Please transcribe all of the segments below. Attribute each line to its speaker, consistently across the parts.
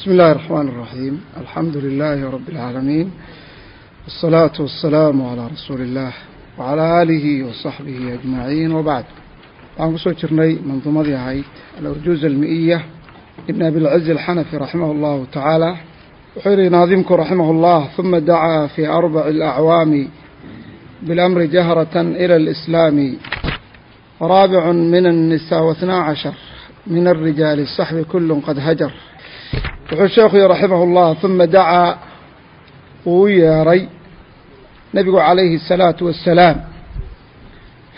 Speaker 1: بسم الله الرحمن الرحيم الحمد لله رب العالمين والصلاة والسلام على رسول الله وعلى آله وصحبه أجمعين وبعد عن قصة جرني منظومة هاي الأرجوز المئية إن أبي العز الحنفي رحمه الله تعالى وحير ناظمك رحمه الله ثم دعا في أربع الأعوام بالأمر جهرة إلى الإسلام رابع من النساء واثنا عشر من الرجال الصحب كل قد هجر wuxuu sheekhu yihi raximah اllah ثuma dacaa wuu u yeeray nebigu calayhi الsalaatu wassalaam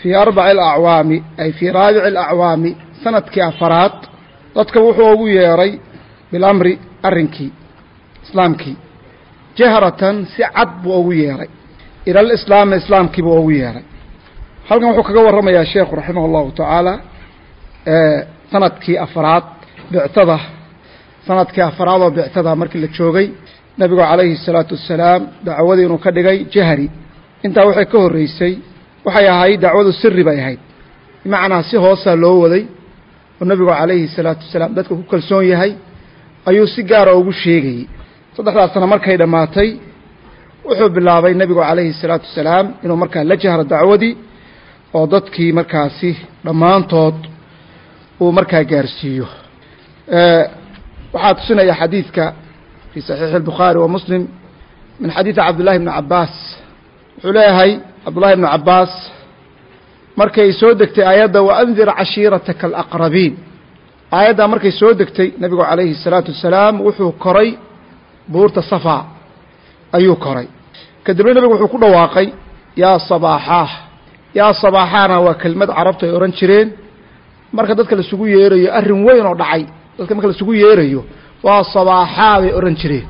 Speaker 1: fii arbaci alacwaami ay fii raabici alacwaami sanadkii afaraad dadka wuxuu ugu yeeray bilamri arrinkii islaamkii jahratan si cad buu ugu yeeray ila alislaami islaamkii buu ugu yeeray halkan wuxuu kaga warramayaa sheekhu raximah allahu tacaala sanadkii afaraad bictada sannadkii afaraad oo bictada markii la joogay nebigu calayhi salaatu wasalaam dacwadii inuu ka dhigay jahri. Intaa waxay ka horreysay waxay ahayd dacwadu siri bay ahayd. Bimacnaa si hoosaa loo waday oo nebigu calayhi salaatu wasalaam dadka ku kalsoon yahay ayuu si gaara ah ugu sheegayey. Saddexdaas sana markay dhammaatay wuxuu bilaabay nebigu calayhi salaatu wasalaam inuu markaa la jahro dacwadii oo dadkii markaasi dhammaantood uu markaa gaarsiiyo waxaa tusinaya xadiidka fii saxiixi الbukhaari wa muslim min xadiidi cabdullahi bni cabaas wuxuu leeyahay cabdullahi bnu cabaas markay soo degtay aayadda waandir cashiirataka alaqrabiin aayaddaa markay soo degtay nebigu calayhi الsalaatu wasalaam wuxuu koray buurta safa ayuu koray kadibna nebigu wuxuu ku dhawaaqay yaa sabaaxaah yaa sabaaxaana waa kelimad carabtu ay odhan jireen marka dadka laisugu yeerayo arrin weyn oo dhacay dadka marka laisugu yeerayo waa sabaaxaa bay odhan jireen.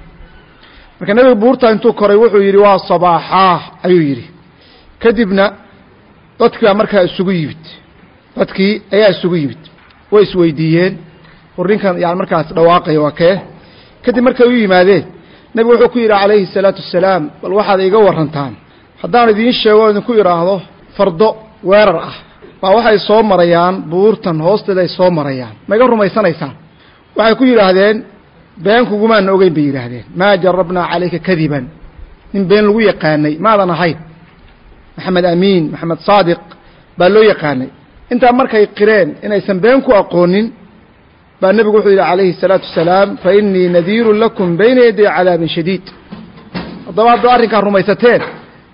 Speaker 1: Marka nebiga buurta intuu koray wuxuu yidhi waa sabaaxaah ayuu yidhi. Kadibna dadkii baa markaa isugu yimid. Dadkii ayaa isugu yimid. Way isweydiiyeen. War ninkan yani markaas dhawaaqaya waa kee. Kadib markay u yimaadeen nebigu wuxuu ku yidhi calayhi الsalaatu wasalaam bal waxaad iiga warantaan haddaan idiin sheego o idinku idhaahdo fardo weerar ah. Baa waxay soo marayaan buurtan hoosteeda ay soo marayaan. Ma iga rumaysanaysaan waxay ku yidhaahdeen been kugumaana ogeyn bay yidhaahdeen. Maa jarabnaa calayka kadiban. Nin been lagu yaqaanay maadan ahayn. Maxamed amiin maxamed saadiq baa loo yaqaanay. Intaa markay qireen inaysan been ku aqoonin baa nebigu wuxuu yidhi calayhi الsalaatu wasalaam fa inii nadiiru lakum bayna yaday cadaabin shadiid. Haddaba haddaad arrinkaa rumaysateen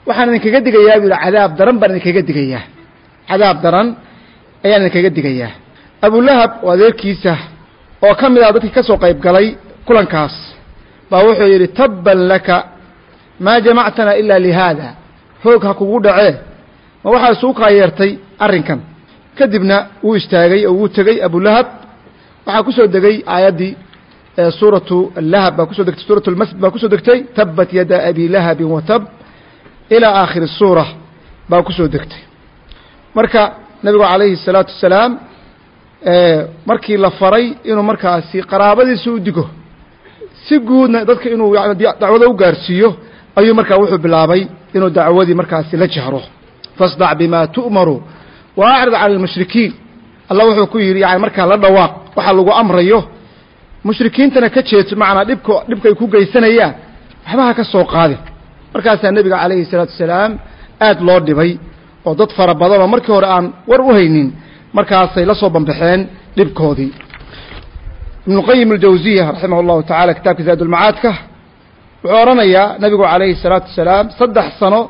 Speaker 1: waxaan idinkaga digayaa buu yihi cadaab daran baan idinkaga digayaa. Cadaab daran ayaan idinkaga digayaa. Abulahab oo adeerkiisa oo ka mid ah dadkii ka soo qayb galay kulankaas baa wuxuu yidhi tabban laka maa jamactana ila lihaada. Hoog ha kugu dhacee ma waxaa isugu kaayeertay arrinkan. Kadibna wuu istaagay oo wuu tegey abulahab waxaa ku soo degay aayaddii suuratu lahab baa ku soo degtay suuratu lmasjid baa ku soo degtay tabat yada abi lahabin wa tab ilaa aakhiri suura baa ku soo degtay. Marka nebigu calayhi الsalaatu wasalaam markii la faray inuu markaasi qaraabadiisa u digo. Si guudna dadka inuu dacwada u gaarsiiyo ayuu markaa wuxuu bilaabay inuu dacwadii markaasi la jahro. Fasdac bima tu'maru wa acrid cala almushrikiin. Allah wuxuu ku yidhi yani markaa la dhawaaq waxa lagu amrayo mushrikiintana ka jeeto macnaa dhibka dhibka ay ku geysanayaan waxba ha ka soo qaadin markaasaa nebiga calayhi الsalaatu wasalaam aad loo dhibay oo dad fara badan oo markii hore aan war u haynin markaasay la soo bambaxeen dhibkoodii. Ibnu qayim aljawsiya raximah llahu tacala kitaabka zaadulmacaadka wuxuu odhanayaa nabigu calayhi salaatu wasalaam saddex sano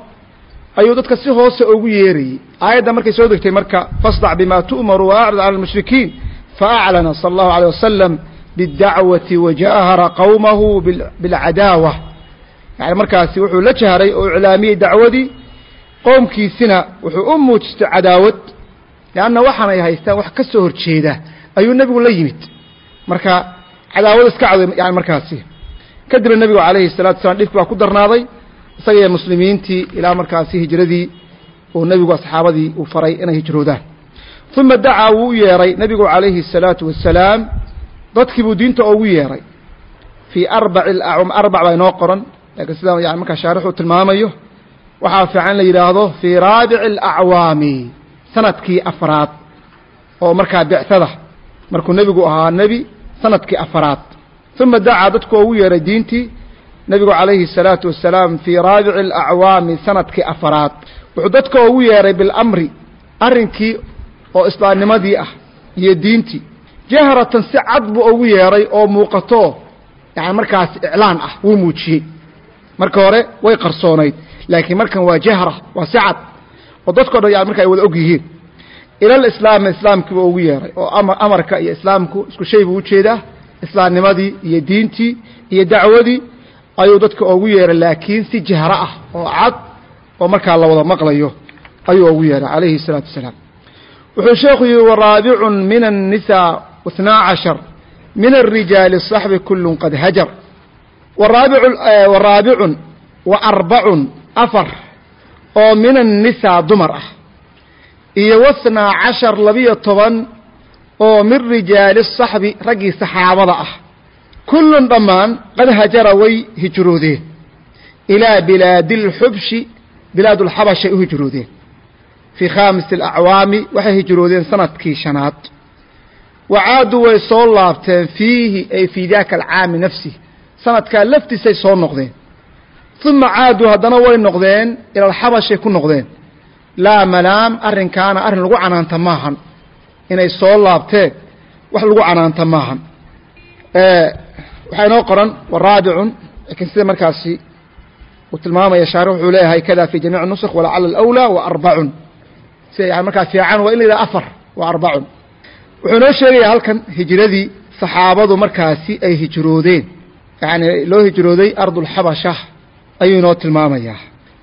Speaker 1: ayuu dadka si hoose ugu yeerayey aayadda markay soo degtay marka fasdac bima tu'maru waacrid cala almushrikiin faaclana sala allahu alayh wasalam bidacwati wajahara qowmahu bilcadaawa yani markaasi wuxuu la jahray oo iclaamiyey dacwadii qowmkiisina wuxuu u muujistay cadaawad leanna waxaan ay haystaan wax ka soo horjeeda ayuu nebigu la yimid marka cadaawad iska cad yani markaasi kadibna nebigu calayhi الsalatu wasalaam dhibki baa ku darnaaday isaga iyo muslimiintii ilaa markaasi hijradii uu nebigu asxaabadii uu faray inay hijroodaan uma dacaa wuu u yeeray nebigu calayhi الsalaatu wasalaam dadkii buu diinta ugu yeeray fii arbaci arbac baa inoo qoran lakiin sida yani markaa shaarixuu tilmaamayo waxaa fiican in la yidhaahdo fii raabici alacwaami sannadkii afraad oo markaa bictada markuu nebigu ahaa nebi sannadkii afaraad uma dacaa dadku ugu yeeray diintii nebigu calayhi الsalaatu wasalaam fii raabici alacwaami sannadkii afaraad wuxuu dadka ugu yeeray bilamri arrinkii oo islaamnimadii ah iyo diintii. Jahratan si cad buu ugu yeeray oo muuqato yani markaas iclaan ah wuu muujiyey. Marka hore way qarsoonayd laakiin markan waa jahra waa si cad oo dadkao dhan yani marka ay wada og yihiin ila alislaami islaamkiiba ugu yeeray oo amarka iyo islaamku isku shay buu ujeedaa islaamnimadii iyo diintii iyo dacwadii ayuu dadka ugu yeeray laakiin si jahro ah oo cad oo markaa la wada maqlayo ayuu ugu yeeray calayhi الsalaatu wasalaam wuxuu sheekhu yihi waraabicun min الnisaa اثnaa cashar min الrijaali الصaxbi kulu qad hajar waraabicun wa arbacun afar oo min annisaa dumar ah. Iyo wathnaa cashar labiyo toban oo min rijaali saxbi raggii saxaabada ah. Kullun dhammaan qad hajara way hijroodeen. Ilaa bilaadi alxubshi bilaad ulxabash ay u hijroodeen. Fii khaamisi alacwaami waxay hijroodeen sannadkii shanaad. Wacaadu way soo laabteen fiihi ay fii daaka alcaami nafsihi sanadkaa laftiisay soo noqdeen uma caaduu haddana way noqdeen ila alxabashay ku noqdeen laa malaam arrinkaana arrin lagu canaanta maahan inay soo laabteen wax lagu canaanta maahan waxaa inoo qoran waraabicun laakiin sida markaasi uu tilmaamaya shaarix wuxuu leeyahay kada fi jamiic nusk walacala alawlaa wa arbacun sida yani markaa fiican waa in la afar wa arbacun wuxuu inoo sheegayaa halkan hijradii saxaabadu markaasi ay hijroodeen yani loo hijrooday ardulxabasha ayuu inoo tilmaamayaa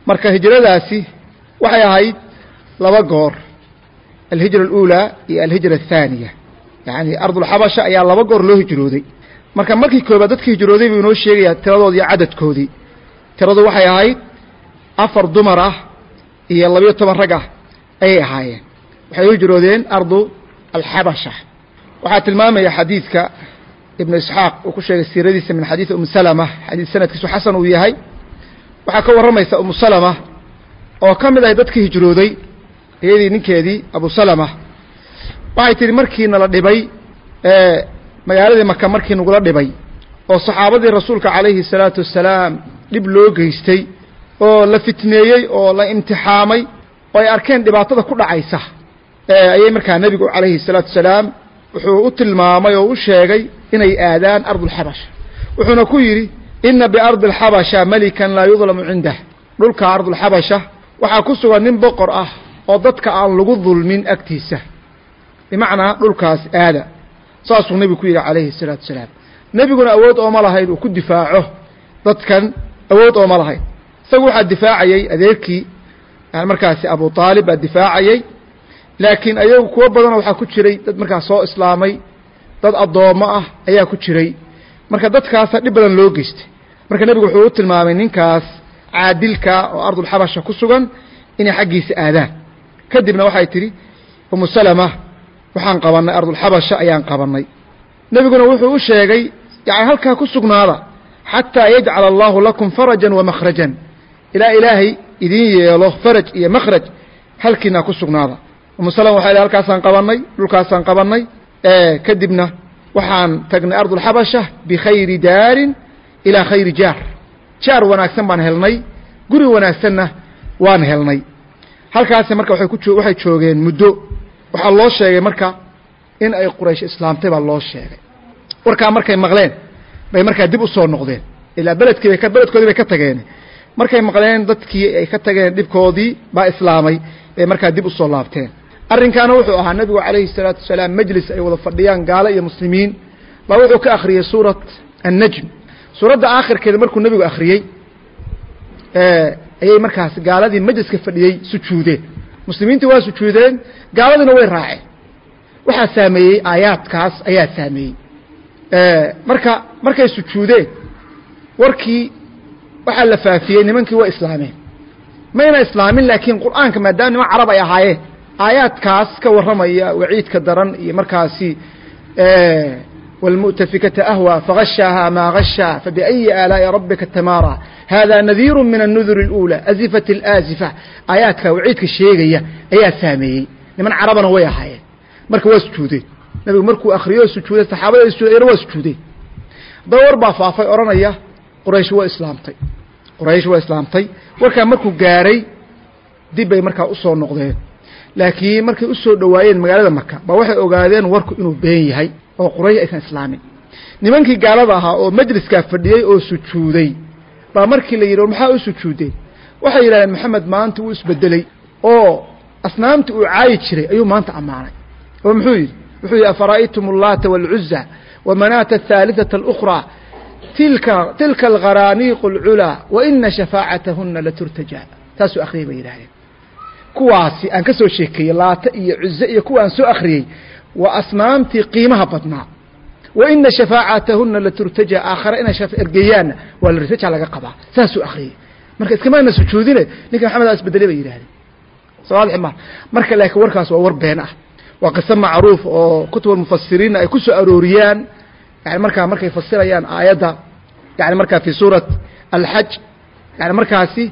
Speaker 1: marka hijradaasi waxay ahayd laba goor alhijra aluulaa iyo alhijra athaaniya yani ardulxabasha ayaa laba goor loo hijrooday. Marka markii koobaad dadkii hijrooday buu inoo sheegayaa tiradoodii iyo cadadkoodii. Tiradu waxay ahayd afar dumar ah iyo labiyo toban rag ah ayay ahaayeen. Waxay u hijroodeen ardu alxabasha. Waxaa tilmaamaya xadiidka ibnu isxaaq uu ku sheegay siiradiisa min xadiidi umu salama xadiid sanadkiisu xasan uu yahay waxaa ka warramaysa umu salama oo ka mid ahay dadka hijrooday iyadii ninkeedii abu salama. Waxay tidhi markiina la dhibay magaaladii maka markii nagula dhibay oo saxaabadii rasuulka calayhi salaatu wasalaam dhib loo geystay oo la fitneeyey oo la imtixaamay oo ay arkeen dhibaatada ku dhacaysa. Ayay markaa nebigu calayhi salaatu wasalaam wuxuu u tilmaamay oo u sheegay inay aadaan ardulxabash wuxuuna ku yidhi ina biardi alxabasha melikan laa yudlamu cindah. Dhulka ardulxabasha waxaa ku sugan nin boqor ah oo dadka aan lagu dulmin agtiisa. Bimacnaa dhulkaas aada. Saasuu nebigu ku yidhi calayhi salaatu wasalaam nebiguna awood ooma lahayn uu ku difaaco. Dadkan awood ooma lahayn. Isagu waxaa difaacayey adeerkii yani markaasi abu aalib baa difaacayay. Laakiin ayagu kuwo badanoo waxaa ku jiray dad markaas soo islaamay. Dad addoommo ah ayaa ku jiray marka dadkaasa dhib badan loo geystay. Marka nebigu wuxuu u tilmaamay ninkaas caadilka oo ardulxabasha ku sugan inay xaggiisa aadaan. Kadibna waxay tidhi umu salama waxaan qabannay ardulxabasha ayaan qabannay. Nebiguna wuxuu u sheegay yani halkaa ku sugnaada xataa yajcala allahu lakum farajan wa makhrajan. Ilaa ilaahay idiin yeelo faraj iyo makhraj halkiina ku sugnaada. Umu salama waxay lh halkaasaan qabannay dhulkaasaan qabannay. Kadibna waxaan tagnay ardulxabasha bikhayri daarin ilaa khayri jaar. Jaar wanaagsan baan helnay guri wanaagsanna waan helnay. Halkaasi marka waxay joogeen muddo. Waxaa loo sheegay marka in ay quraysh islaamtay baa loo sheegay. Warkaa markay maqleen bay markaa dib u soo noqdeen. Ilaa beledkii bay beledkoodii bay ka tageen. Markay maqleen dadkii ay ka tageen dhibkoodii baa islaamay bay markaa dib u soo laabteen arrinkaana wuxuu ahaa nebigu calayhi الsalaatu wasalaam majlis ay wada fadhiyaan gaalo iyo muslimiin. Baa wuxuu ka akhriyey suurat annajm. Suuradda aakhirkeeda markuu nebigu akhriyey ayay markaas gaaladii majliska fadhiyey sujuudeen. Muslimiintii waa sujuudeen gaaladiina way raaceen. Waxaa saameeyey aayaadkaas ayaa saameeyey. Marka markay sujuudeen warkii waxaa la faafiyey nimankii way islaameen. Mayna islaamin laakiin qur'aanka maadaama niman carab ay ahaayeen aayaadkaas ka warramaya waciidka daran iyo markaasi wاlmu'tafikata ahwى fagashaaha maa gashaa fabiأyi aalaaءi rabika tamaara hada nadiiru min الnudur اlأulى azifat اlaazifa aayaadka waciidka sheegaya ayaa saameeyey niman carabana way ahaayeen marka waa sujuudeen nabigu markuu akriyo sujuuday saxaabada sujuudayna waa sujuudeen haddaba war baa faafay odhanaya quraysh waa islaamtay quraysh waa islaamtay warkaa markuu gaaray dib bay markaa usoo noqdeen laakiin markay u soo dhowaayeen magaalada maka ba waxay ogaadeen warku inuu been yahay oo quraysh aysan islaamin nimankii gaalada ahaa oo majliskaa fadhiyey oo sujuuday baa markii la yidhi maxaa u sujuudeen waxay yidhahdeen maxamed maanta wuu isbedeley oo asnaamtii uu caayi jiray ayuu maanta ammaanay. Oo muxuu yidhi wuxuu yidhi afara'aytum allaata waalcuza wamanaata athaalithata alukhraa? Tilka tilka algharaaniiqu alculaa waina shafaacatahuna laturtaja taasuu akhriyey bay yidhahdeen kuwaasi aan ka soo sheekeeyey laata iyo cuze iyo kuwa aan soo akhriyey waa asnaamtii qiimaha badnaa. Waina shafaacatahuna laturtaja aakhare inay ergeeyaanna waa la risaja laga qabaa. Saasuu akhriyey. Marka iskamaana sujuudine ninka maxamed aa isbedelay bay yidhahdeen sawaadex ma marka laakiin warkaas waa war been ah. Waa qiso macruuf oo kutub almufasiriinna ay ku soo arooriyaan. Yani markaa markay fasirayaan aayadda. Yani markaa fi suurat alxaj yani markaasi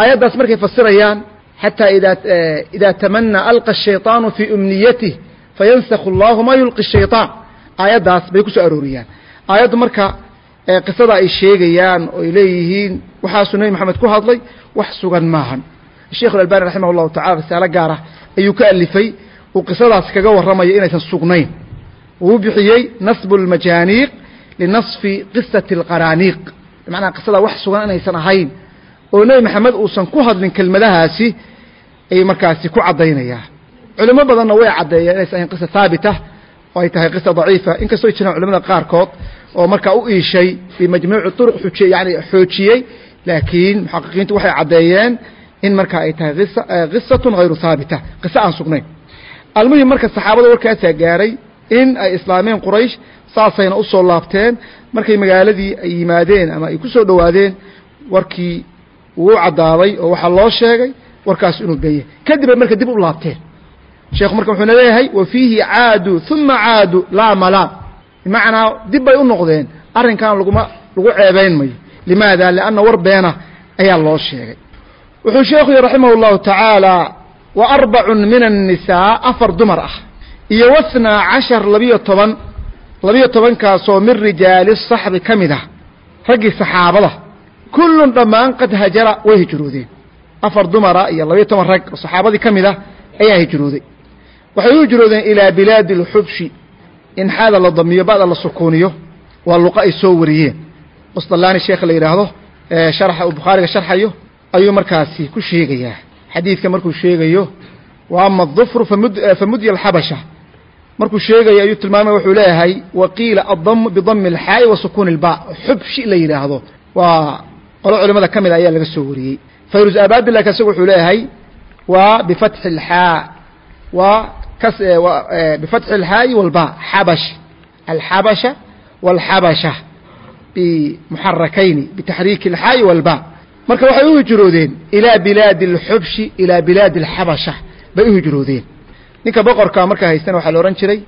Speaker 1: aayaddaas markay fasirayaan xataa ida ida tamanaa alqa الshayطaanu fii umniyatih fayansakhu اllahu ma yulqi الshayطaan aayaddaas bay ku soo arooriyaan aayaddu marka qisada ay sheegayaan oo ay leeyihiin waxaasuu nebi maxamed ku hadlay wax sugan maahan sheikh اlalbani raximah اllahu tacala risaalo gaara ayuu ka alifay uu qisadaas kaga warramayo inaysan sugnayn uu bixiyey nasbu اlmajaaniiq linasfi qisati اlqaraaniiq bimacnaa qisada wax sugan inaysan ahayn oo nebi maxamed uusan ku hadlin kelmadahaasi ayuu markaasi ku caddaynayaa. Culimo badanna way caddeeyeen inaysan ahayn qisa haabita oo ay tahay qisa daciifa. Inkastoo jiraan culamada qaarkood oo markaa u iishay bimajmuuci turuq xujiy yani xoojiyey laakiin muxaqiqiintu waxay caddeeyeen in markaa ay tahay is qisatun hayru haabita qiso aan sugnayn. Almuhim marka saxaabada warkaasaa gaaray in ay islaameen quraysh saasayna u soo laabteen. Markay magaaladii ay yimaadeen ama ay ku soo warkii wuu caddaaday oo waxaa loo sheegay warkaas inuu beeyay kadib ay marka dib u laabteen. Sheekhu marka wuxuuna leeyahay wa fiihi caaduu uma caaduu laa malaam. Bimacnaa dib bay u noqdeen. Arrinkan laguma lagu ceebayn mayo. Limaada? Lianna war beena ayaa loo sheegay. Wuxuu sheekhu yihi raximah اllahu tacaala wa arbacun min annisaa afar dumar ah iyo wasnaa cashar labiyo toban labiyo tobankaasoo min rijaali saxbi ka mid ah raggii saxaabada kullun dhammaan qad hajara way hijroodeen. Afar dumara iyo labiyo toban rag saxaabadii ka mid ah ayaa hijrooday. Waxay u hijroodeen ilaa bilaadi اlxubshi in la damiyo ba'da la sukuuniyo waa luqa ay soo wariyeen. Qusdalaani sheekha la yidhaahdo sharxa uu bukhaariga sharxayo ayuu markaasi ku sheegayaa. Xadiidka markuu sheegayo wa ama famudya alxabasha markuu sheegayo ayuu tilmaamay wuxuu leeyahay waqiila addamu bidami alxaa'i wa sukuuni ilba xubshi la yidhaahdo waa qolo culimada ka mid a ayaa laga soo wariyey. Fayrus abadilak isagu wuxuu leeyahay waa bifatxi alxaa waa kas bifatxi alxaa'i walba xabash. Alxabasha walxabasha bimuxarakayni bitaxriiki alxaa'i walba marka waxay u hijroodeen ilaa bilaadi alxubshi ilaa bilaadi alxabasha bay u hijroodeen. Ninka boqorka markaa haystana waxaa la jiray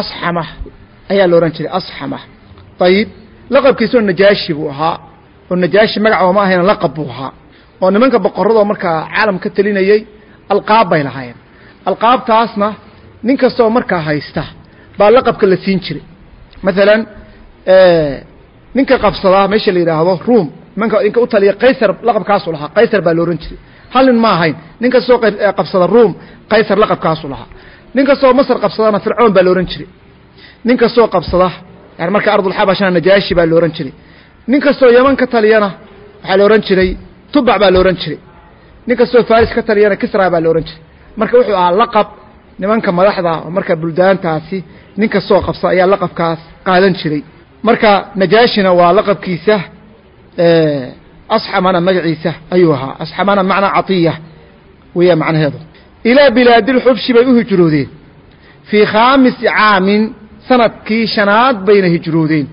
Speaker 1: asxama. Ayaa la jiray asxama. Ayib laqabkiisao najaashi buu ahaa oo najaashi magac ooma ahayna laqab buu ahaa. Oo nimanka boqorradoo markaa caalam ka telinayey alqaab bay lahaayeen. Alqaabtaasna nin kastoo markaa haysta baa laqabka la siin jiray. Maalan ninka qabsadaa meesha la yidhaahdo ruom nimanka ninka u taliya qaysar laqabkaasu lahaa. Qaysar baa la jiray. Hal nin ma ahayn. Nin kastoo qabsada ruom qaysar laqabkaasu lahaa. Nin kastoo masar qabsadana fircoon baa la ohan jiray. Nin kastoo qabsada yani marka ardulxabashana najaashi baa la jiray nin kastoo yaman ka taliyana waxaa la ohan jiray tubac baa la ohan jiray. Nin kastoo faris ka taliyana kisra baa la ohan jiray. Marka wuxuu ahaa laqab nimanka madaxda oo marka buldaantaasi nin kastoo qabsada ayaa laqabkaas qaadan jiray. Marka najaashina waa laqabkiisa asxamana magaciisa ayuu ahaa. Asxamana macnaa catiya weeyaa macnaheedu. Ilaa bilaadilxubshi bay u hijroodeen. Fii khaamisi caamin sannadkii shanaad bayna hijroodeen.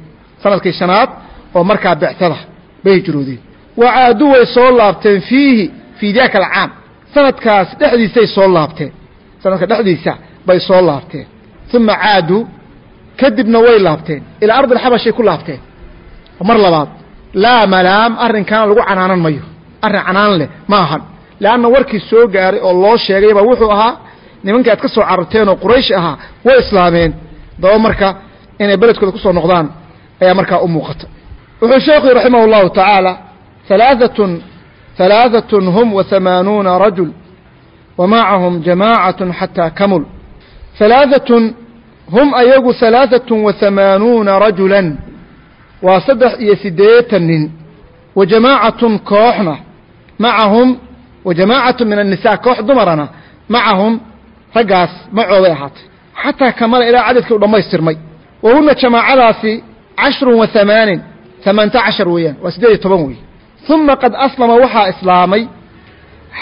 Speaker 1: Sanadkii shanaad oo markaa bectada bay hijroodeen wa caadu way soo laabteen fiihi fii daaka alcaam. Sanadkaas dhexdiisay soo laabteen. Sanadka dhexdiisa bay soo laabteen. Uma caaduu kadibna way laabteen. Ilaa ardi alxabashay ku laabteen. Mar labaad laa malaam arrinkaana lagu canaanan mayo. Arrin canaan leh ma ahan. Leanna warkii soo gaaray oo loo sheegayba wuxuu ahaa nimankii aad ka soo cararteen oo quraysh ahaa way islaameen. Daba marka inay beledkooda ku soo noqdaan ayaa markaa u muuqata wuxuu sheekhu raximah اllahu tacaala halaaثatun halaaثatun hum wa hamaanuuna rajul wa macahum jamaacatun xataa kamul halaaثatun hum ayagu halaaثatun wa hamaanuuna rajulan waa saddex iyo siddeetan nin wa jamaacatun kooxna macahum wa jamaacatu min annisaa koox dumarana macahum raggaas macooday ahaatay xataa kamala ilaa cadadkii u dhammaystirmay wa huna jamaacadaasi cashrun wa hamaanin hamaanta cashar weeyaan waa siddeed iyo toban weeye uma qad aslama waxaa islaamay.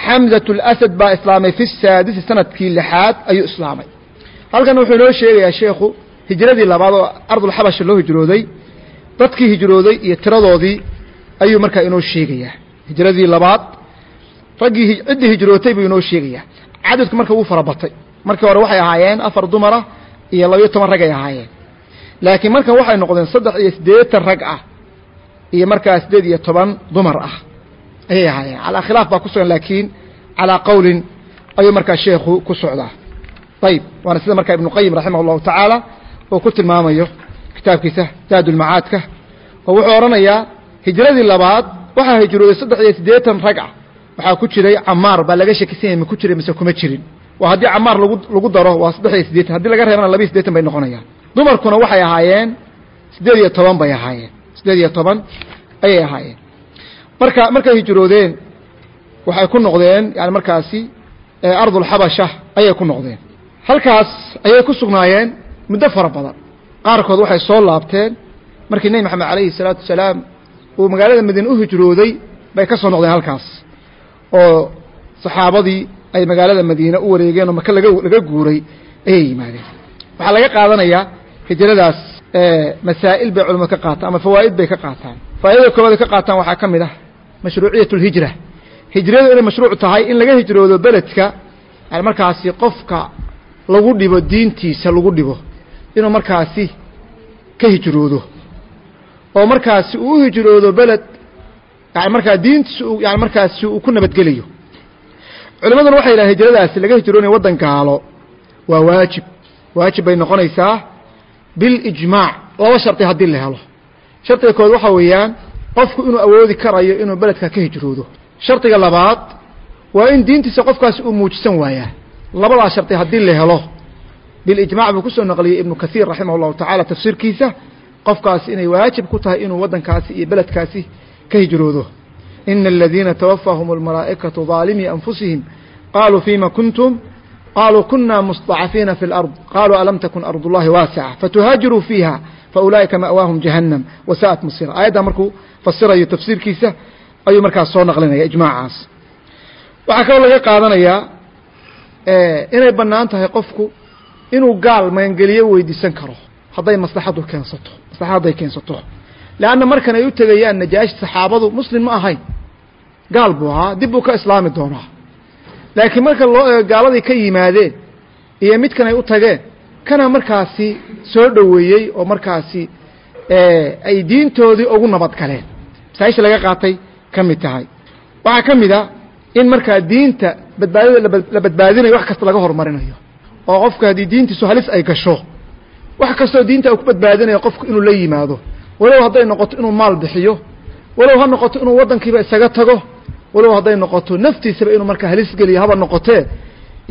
Speaker 1: Xamzatu اlasad baa islaamay fi saadisi sannadkii lixaad ayuu islaamay. Halkan wuxuu inoo sheegayaa sheekhu hijradii labaad oo ardulxabasha loo hijrooday dadkii hijrooday iyo tiradoodii ayuu markaa inoo sheegayaa. Hijradii labaad raggii ciddii hijrootay buu inoo sheegayaa. Cadadku marka wuu fara batay. Markii hore waxay ahaayeen afar dumara iyo labayo toban rag ay ahaayeen. Laakiin markan waxay noqdeen saddex iyo siddeetan rag ah iyo markaa siddeed iyo toban dumar ah. Ayay ahaayeen. Calaa khilaaf baa ku sugan laakiin calaa qowlin ayuu markaa sheekhu ku socdaa. Ayib waana sida markaa ibnu qayim raximah allahu tacaala uu ku tilmaamayo kitaabkiisa zaadulmacaadka oo wuxuu odhanayaa hijradii labaad waxaa hijrooday saddex iyo siddeetan rag ah waxaa ku jiray camaar baa laga shakisan yahay ma ku jiray mise kuma jirin. Waa haddii camaar lagu lagu daro waa saddex iyo siddeetan. Haddii laga reebana laba iyo siddeetan bay noqonayaan. Dumarkuna waxay ahaayeen siddeed iyo toban bay ahaayeen siddeed iyo toban ayay ahaayeen. Marka markay hijroodeen waxay ku noqdeen yani markaasi ardulxabasha ayay ku noqdeen. Halkaas ayay ku sugnaayeen muddo fara badan. Qaarkood waxay soo laabteen markii nebi maxamed calayhi salaatu wasalaam uu magaalada madiine u hijrooday bay ka soo noqdeen halkaas. Oo saxaabadii ay magaalada madiine u wareegeen oo maka laga laga guuray ayay yimaadeen. Waxaa laga qaadanayaa hijradaas masaa'il bay culamadu ka qaataan ama fawaa'id bay ka qaataan. Faa'idada koowaad ay ka qaataan waxaa ka mid ah mashruuciyat اlhijra hijradu inay mashruuc tahay in laga hijroodo beledka markaasi qofka lagu dhibo diintiisa lagu dhibo inuu markaasi ka hijroodo. Oo markaasi uu hijroodo beled yani markaa diintiisa yani markaasi uu ku nabadgelayo culimaduna waxay yidhahan hijradaasi laga hijroonaya waddan gaalo waa waajib. Waajib bay noqonaysaa bilijmaac laba shardi haddii la helo. Shardiga kood waxaa weeyaan qofku inuu awoodi karayo inuu beledka ka hijroodo. Shardiga labaad waa in diintiisa qofkaasi uu muujisan waayaa. Labadaa shardi haddii la helo bilijmac buu ku soo naqliyey ibnu kathiir raximah اllahu tacaala tafsiirkiisa qofkaasi inay waajib ku tahay inuu waddankaasi iyo beledkaasi ka hijroodo. Ina aladiina twafaahum اlmalaa'ikatu daalimii anfusihim qaaluu fima kuntum qaluu kuna mustضacafiina fi اlأrض qaluu alam takun ard اllahi waasica fatuhaajiruu fiiha faulaa'ika ma'waahum jahannam wasa'at masira aayaddaa markuu fasirayo tafsiirkiisa ayuu markaas soo naqlinaya ijmaacaas waxaa kaloo laga qaadanayaa inay bannaan tahay qofku inuu gaal magangeliyo weydiisan karo hadday maslaxaddu keensato maslaxad hadday keensato leanna markan ay u tegayaan najaashi saxaabadu muslim ma ahayn gaal buu ahaa dib buu ka islaami doonaa laakiin marka loo eego gaaladii ka yimaadeen iyo midkan ay u tageen kana markaasi soo dhoweeyey oo markaasi ay diintoodii ugu nabad galeen. Masaaisha laga qaatay ka mid tahay. Waxaa ka mid a in markaa diinta badbaadada la badbaadinayo wax kasta laga horumarinayo oo qofka haddii diintiisu halis ay gasho wax kastoo diinta uu ku badbaadinayo qofku inuu la yimaado walow hadday noqoto inuu maal bixiyo walow ha noqoto inuu waddankiiba isaga tago walow hadday noqoto naftiisaba inuu markaa halis geliyo haba noqotee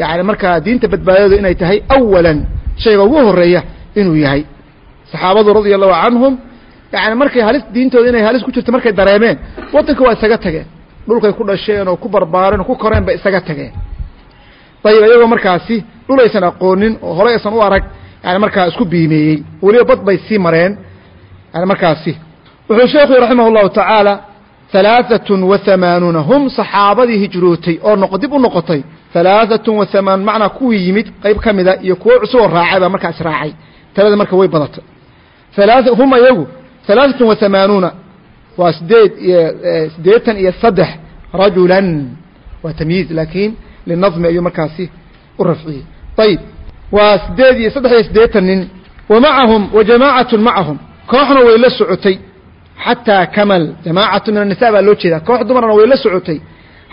Speaker 1: yani markaa diinta badbaadadu inay tahay awalan shayga ugu horreeya inuu yahay. Saxaabadu radia allahu canhum yani markay halis diintooda inay halis ku jirto markay dareemeen waddanka waa isaga tageen. Dhulkay ku dhasheen oo ku barbaareen oo ku koreen bay isaga tageen. Dayib iyagoo markaasi dhul aysan aqoonin oo horey aysan u arag yani markaa isku biimeeyey. Weliba bad bay sii mareen. Yani markaasi. Wuxuu sheekhu raximah اllahu tacaala halaaatun wa hamaanuuna hum saxaabadii hijrootay oo noqdib u noqotay halaaatun wa hamaanuun macnaa kuwii yimid qayb ka mida iyo kuwo cusub oo raacay baa markaa israacay talada marka way badatay hum ayagu halaaatun wa hamaanuuna waa sideed iyo siddeetan iyo saddex rajulan waa tamyiiz laakiin linadmi ayuu markaasi u rafciyey ayib waa sideed iyo saddex iyo siddeetan nin wa macahum wa jamaacatun macahum kooxna way la socotay xataa kamal jamaacatu min anisa baa loo jeedaa. Koox dumarna way la socotay.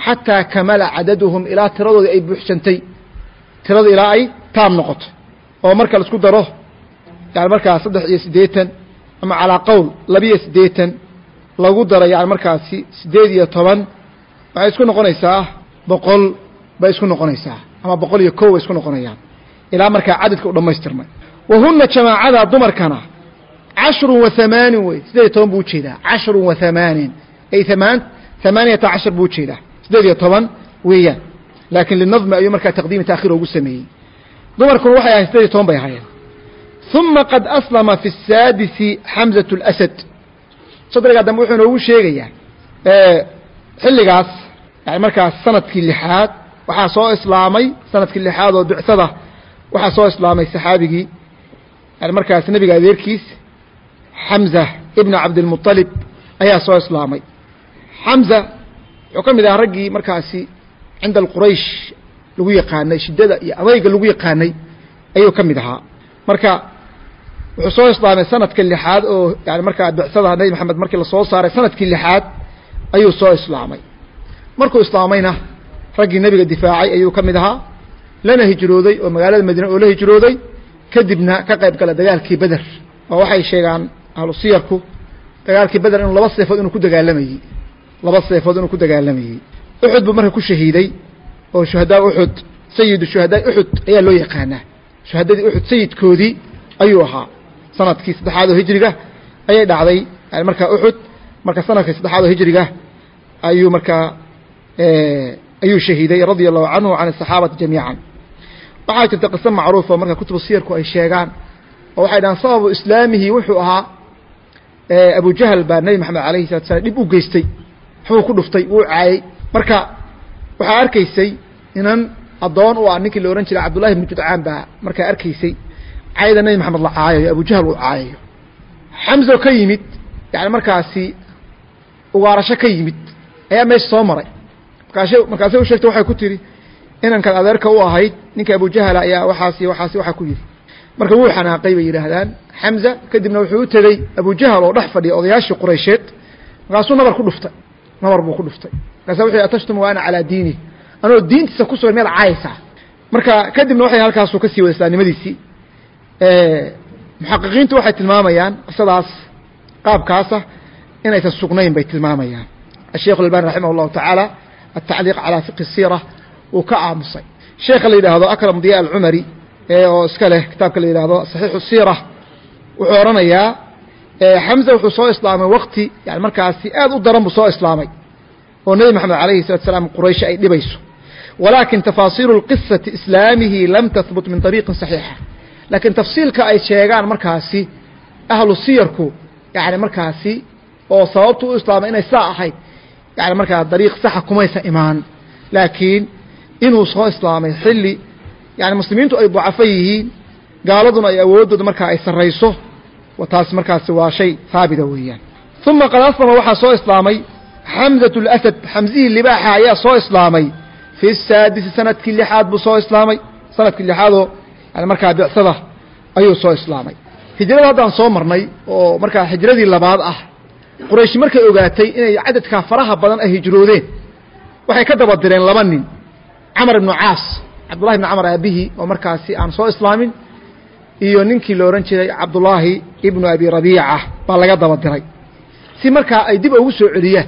Speaker 1: Xataa kamala cadaduhum ilaa tiradoodii ay buuxsantay. Tirada ilaa ay taam noqoto oo marka la isku daro yani markaa saddex iyo siddeetan ama calaa qowl labiyo siddeetan lagu daro yani markaasi siddeed iyo toban waxay isku noqonaysaa boqol bay isku noqonaysaa. Ama boqol iyo kow bay isku noqonayaan. Ilaa markaa cadadka u dhammaystirmay. Wa huna jamaacada dumarkana cashrun wa hamaanin wey siddeed iyo toban buu ujeedaa cashrun wa hamaanin ay hamaan hamaaniyata cashar buu ujeedaa siddeed iyo toban weeyaan laakiin linadmi ayuu markaa taqdiimi taakhiir ugu sameeyey dumarkuna waxay ahayn siddeed iyo toban bay ahaayeen ثuma qad aslama fi الsaadisi xamzaة اlasad sadrigaa dambe wuxuu inoogu sheegayaa xilligaas yani markaas sanadkii lixaad waxaa soo islaamay sanadkii lixaad oo bicada waxaa soo islaamay saxaabigii yani markaas nebiga adeerkiis xamza ibna cabdilmuطalib ayaa soo islaamay. Xamza wuxuu ka mid ahaa raggii markaasi cinda alquraysh lagu yaqaanay shiddada iyo adayga lagu yaqaanay ayuu ka mid ahaa. Marka wuxuu soo islaamay sanadka lixaad oo yani markaa bicsada nebi maxamed markii la soo saaray sannadkii lixaad ayuu soo islaamay. Markuu islaamayna raggii nebiga difaacay ayuu ka mid ahaa. Lana hijrooday oo magaalada madiine oo la hijrooday. Kadibna ka qayb gala dagaalkii beder oo waxay sheegaan ahlu siyarku dagaalkii beder inuu laba seefood inuu ku dagaalamayey laba seefood inuu ku dagaalamayey uxud buu marka ku shahiiday oo shuhadaa uxud sayidu shuhadaa uxud ayaa loo yaqaanaa. Shuhadadii uxud sayidkoodii ayuu ahaa. Sanadkii saddexaad oo hijriga ayay dhacday. Markaa uxud marka sannadkii saddexaad oo hijriga ayuu markaa ayuu shahiiday radia allahu canhu can asaxaabati jamiican. Waxaa jirta qiso macruufa marka kutubu siyarku ay sheegaan oo waxay dhahaan sababu islaamihi wuxuu ahaa abu jahl baa nebi maxamed alayhi salatu slam dhib u geystay. Waxbuu ku dhuftay wuu caayey marka waxaa arkaysay inan addoon u ah ninkii la ohan jiray cabdullahi ibnu judcaan baa markaa arkaysay. Cayda nebi maxamed la caayayo abu jahl uu caayayo. Xamzo ka yimid yani markaasi ugaarasho ka yimid ayaa meesha soo maray. Markaas markaasay u sheegtay waxay ku tihi inankan adeerka u ahayd ninka abu jahla ayaa waxaasi waxaasi waxaa ku yidhi marka wuu xanaaqay bay yidhaahdaan. Xamza kadibna wuxuu u tegey abu jahl oo dhex fadhiya odayaashii quraysheed. Markaasuu nabar ku dhuftay. Nabar buu ku dhuftay. Markaasa wuxuu atashtum wa ana calaa diini? Anoo diintiisa ku sugan miyaad caayaysaa marka kadibna waxay halkaasuu ka sii wada islaamnimadiisii muxaqiqiintu waxay tilmaamayaan qisadaas qaabkaasa inaysan sugnayn bay tilmaamayaan. Asheikh albani raximah اllahu tacaala atacliiq calaa fiqhi siira uu ka aamusay. Sheekha la yidhaahdo akram diya alcumari oo iska leh kitaabka la yidhaahdo saxiixu siira. Wuxuu odhanayaa xamza wuxuu soo islaamay wakti yani markaasi aad u daran buu soo islaamay oo nebi maxamed alayhi salatu salaam quraysh ay dhibayso. Walaakin tafaasiilu qisati islaamihi lam tahbut min ariiqin saxiixa. Laakiin tafsiilka ay sheegaan markaasi ahlu siyarku yani markaasi oo sababtu u islaamay inay saa ahayd yani markaa dariiq saxa kumaysa imaan. Laakiin inuu soo islaamay xilli yani muslimiintu ay dacafo yihiin gaaladuna ay awooddooda markaa ay sarrayso taas markaasi waa shay haabita weeyaan. Uma qad aslama waxaa soo islaamay xamzatu اlasad xamzihii libaaxa ayaa soo islaamay. Fi saadisi sannadkii lixaad buu soo islaamay. Sanadkii lixaadoo yani markaa bicsada ayuu soo islaamay. Hijrada haddaan soo marnay oo markaa hijradii labaad ah qurayshi markay ogaatay inay cadadkaa faraha badan ay hijroodeen waxay ka daba direen laba nin camar ibnu caas cabdullahi ibnu camar aabihii oo markaasi aan soo islaamin iyo ninkii la odhan jiray cabdullaahi ibnu abi rabiica baa laga daba diray. Si markaa ay dib ugu soo celiyaan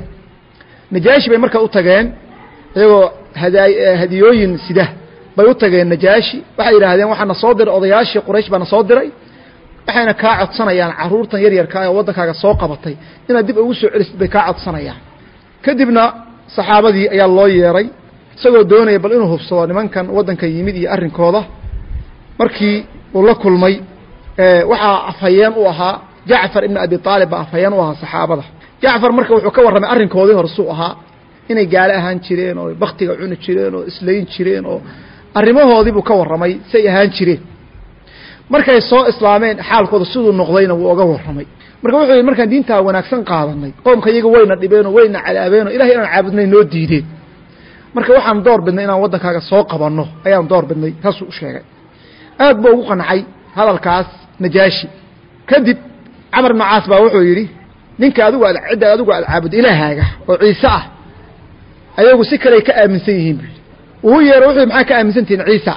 Speaker 1: najaashi bay markaa u tageen iyagoo hadiyooyin sida bay u tageen najaashi. Waxay yidhaahdeen waxaa na soo diray odayaashii quraysh baa na soo diray waxayna kaa codsanayaan caruurtan yaryarka oo waddankaaga soo qabatay. Inaad dib ugu soo celisid bay kaa codsanayaan. Kadibna saxaabadii ayaa loo yeeray isagoo doonaya bal inuu hubsado nimankan waddanka yimid iyo arrinkooda. Markii uu la kulmay waxaa afhayeen u ahaa jacfar ibn abi aalib baa afhayeen u ahaa saxaabada. Jacfar marka wuxuu ka warramay arrinkoodii hore suu ahaa inay gaalo ahaan jireen oo baktiga cuni jireen oo islayn jireen oo arrimahoodii buu ka warramay say ahaan jireen. Markay soo islaameen xaalkooda siduu noqdayna wuu oga warramay. Marka wuxuu yidhi markaan diintaa wanaagsan qaadanay qoomka iyaga wayna dhibeenoo wayna cadaabeenoo ilahay inaan caabudnay noo diideen marka waxaan door bidnay inaan waddankaaga soo qabanno ayaan door bidnay saasuu u sheegay. Aad buu ugu qancay hadalkaas najaashi. Kadib camar ibnu caas baa wuxuu yidhi ninka adigu aad cidda adigu aad caabud ilaahaaga oo ciise ah ayagu si kaley ka aaminsan yihiin buu uu yeero wuxuu maxaa ka aaminsan tihiin ciisa